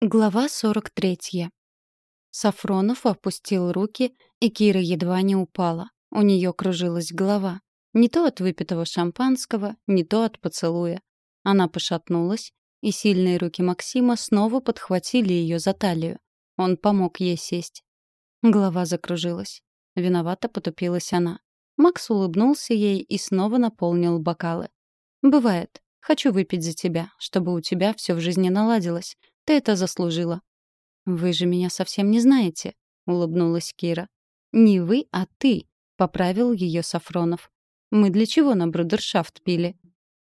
Глава 43. Сафронов опустил руки, и Кира едва не упала. У нее кружилась голова. Не то от выпитого шампанского, не то от поцелуя. Она пошатнулась, и сильные руки Максима снова подхватили ее за талию. Он помог ей сесть. Голова закружилась. Виновато потупилась она. Макс улыбнулся ей и снова наполнил бокалы. «Бывает. Хочу выпить за тебя, чтобы у тебя все в жизни наладилось. Ты это заслужила». «Вы же меня совсем не знаете», — улыбнулась Кира. «Не вы, а ты», — поправил ее Сафронов. «Мы для чего на брудершафт пили?»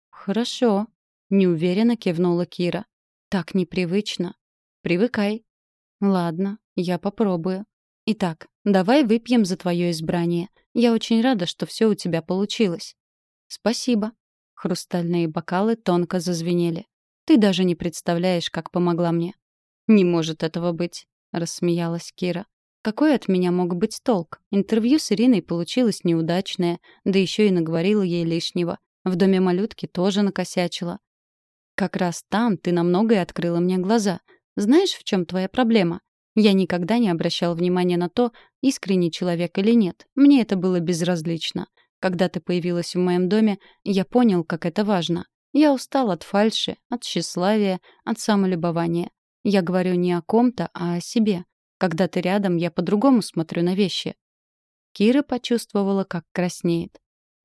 «Хорошо», — неуверенно кивнула Кира. «Так непривычно. Привыкай». «Ладно, я попробую. Итак, давай выпьем за твое избрание. Я очень рада, что все у тебя получилось». «Спасибо». Хрустальные бокалы тонко зазвенели. Ты даже не представляешь, как помогла мне». «Не может этого быть», — рассмеялась Кира. «Какой от меня мог быть толк? Интервью с Ириной получилось неудачное, да еще и наговорила ей лишнего. В доме малютки тоже накосячила. Как раз там ты на многое открыла мне глаза. Знаешь, в чем твоя проблема? Я никогда не обращал внимания на то, искренний человек или нет. Мне это было безразлично. Когда ты появилась в моем доме, я понял, как это важно. Я устал от фальши, от тщеславия, от самолюбования. Я говорю не о ком-то, а о себе. Когда ты рядом, я по-другому смотрю на вещи. Кира почувствовала, как краснеет.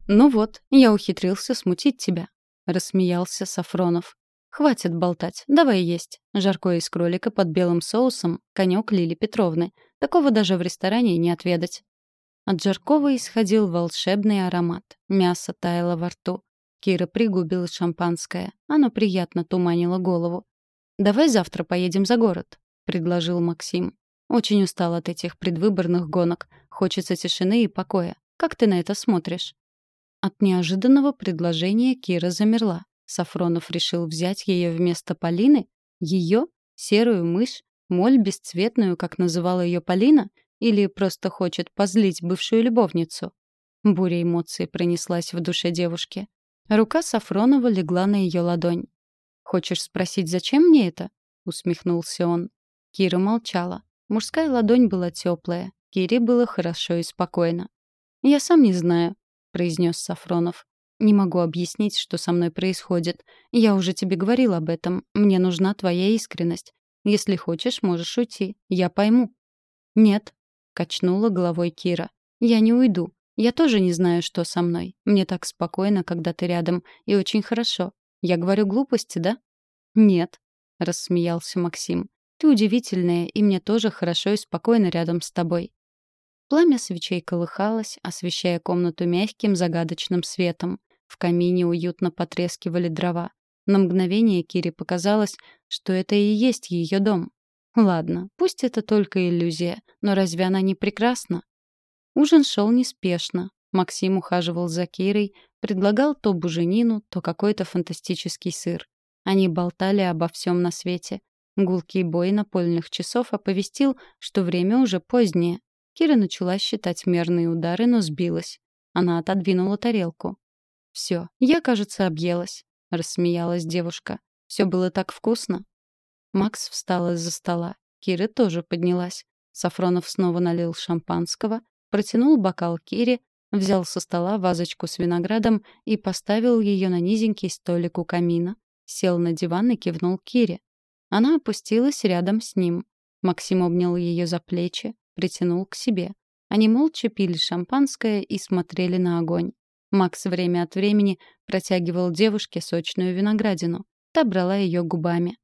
«Ну вот, я ухитрился смутить тебя», — рассмеялся Сафронов. «Хватит болтать, давай есть. Жаркое из кролика под белым соусом — конек Лили Петровны. Такого даже в ресторане не отведать». От жаркого исходил волшебный аромат. Мясо таяло во рту. Кира пригубила шампанское. Оно приятно туманило голову. «Давай завтра поедем за город», — предложил Максим. «Очень устал от этих предвыборных гонок. Хочется тишины и покоя. Как ты на это смотришь?» От неожиданного предложения Кира замерла. Сафронов решил взять ее вместо Полины? Ее? Серую мышь? Моль бесцветную, как называла ее Полина? Или просто хочет позлить бывшую любовницу? Буря эмоций пронеслась в душе девушки. Рука Сафронова легла на ее ладонь. «Хочешь спросить, зачем мне это?» — усмехнулся он. Кира молчала. Мужская ладонь была теплая. Кире было хорошо и спокойно. «Я сам не знаю», — произнес Сафронов. «Не могу объяснить, что со мной происходит. Я уже тебе говорил об этом. Мне нужна твоя искренность. Если хочешь, можешь уйти. Я пойму». «Нет», — качнула головой Кира. «Я не уйду. Я тоже не знаю, что со мной. Мне так спокойно, когда ты рядом, и очень хорошо. Я говорю глупости, да? Нет, рассмеялся Максим. Ты удивительная, и мне тоже хорошо и спокойно рядом с тобой. Пламя свечей колыхалось, освещая комнату мягким загадочным светом. В камине уютно потрескивали дрова. На мгновение Кире показалось, что это и есть ее дом. Ладно, пусть это только иллюзия, но разве она не прекрасна? Ужин шел неспешно. Максим ухаживал за Кирой, предлагал то буженину, то какой-то фантастический сыр. Они болтали обо всем на свете. Гулкий бой напольных часов оповестил, что время уже позднее. Кира начала считать мерные удары, но сбилась. Она отодвинула тарелку. «Все, я, кажется, объелась», — рассмеялась девушка. «Все было так вкусно». Макс встал из-за стола. Кира тоже поднялась. Сафронов снова налил шампанского, Протянул бокал Кире, взял со стола вазочку с виноградом и поставил ее на низенький столик у камина. Сел на диван и кивнул Кире. Она опустилась рядом с ним. Максим обнял ее за плечи, притянул к себе. Они молча пили шампанское и смотрели на огонь. Макс время от времени протягивал девушке сочную виноградину. Та брала ее губами.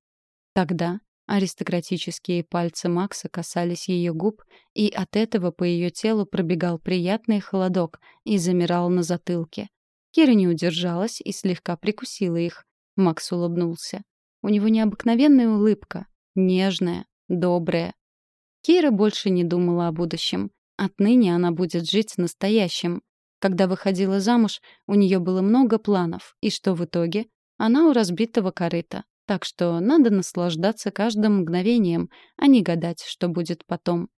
Тогда, Аристократические пальцы Макса касались ее губ, и от этого по ее телу пробегал приятный холодок и замирал на затылке. Кира не удержалась и слегка прикусила их. Макс улыбнулся. У него необыкновенная улыбка, нежная, добрая. Кира больше не думала о будущем. Отныне она будет жить настоящим. Когда выходила замуж, у нее было много планов, и что в итоге? Она у разбитого корыта. Так что надо наслаждаться каждым мгновением, а не гадать, что будет потом.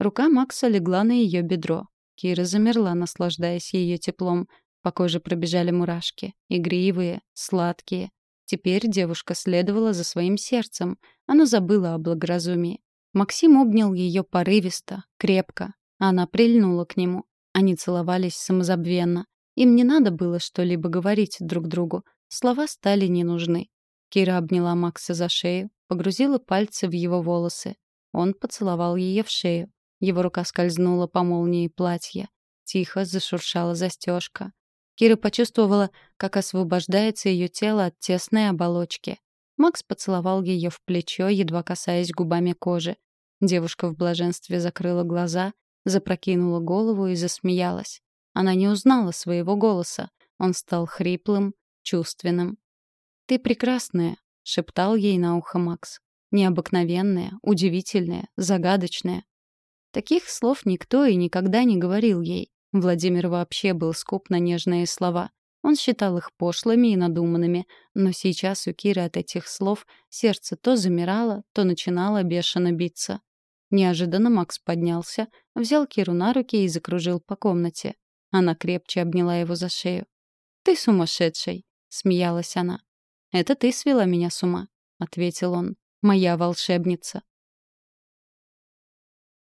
Рука Макса легла на ее бедро. Кира замерла, наслаждаясь ее теплом. По коже пробежали мурашки. Игривые, сладкие. Теперь девушка следовала за своим сердцем. Она забыла о благоразумии. Максим обнял ее порывисто, крепко. Она прильнула к нему. Они целовались самозабвенно. Им не надо было что-либо говорить друг другу. Слова стали не нужны. Кира обняла Макса за шею, погрузила пальцы в его волосы. Он поцеловал ее в шею. Его рука скользнула по молнии платья. Тихо зашуршала застежка. Кира почувствовала, как освобождается ее тело от тесной оболочки. Макс поцеловал ее в плечо, едва касаясь губами кожи. Девушка в блаженстве закрыла глаза, запрокинула голову и засмеялась. Она не узнала своего голоса. Он стал хриплым, чувственным. «Ты прекрасная», — шептал ей на ухо Макс. «Необыкновенная, удивительная, загадочная». Таких слов никто и никогда не говорил ей. Владимир вообще был скуп на нежные слова. Он считал их пошлыми и надуманными, но сейчас у Киры от этих слов сердце то замирало, то начинало бешено биться. Неожиданно Макс поднялся, взял Киру на руки и закружил по комнате. Она крепче обняла его за шею. «Ты сумасшедший!» — смеялась она. «Это ты свела меня с ума», — ответил он. «Моя волшебница».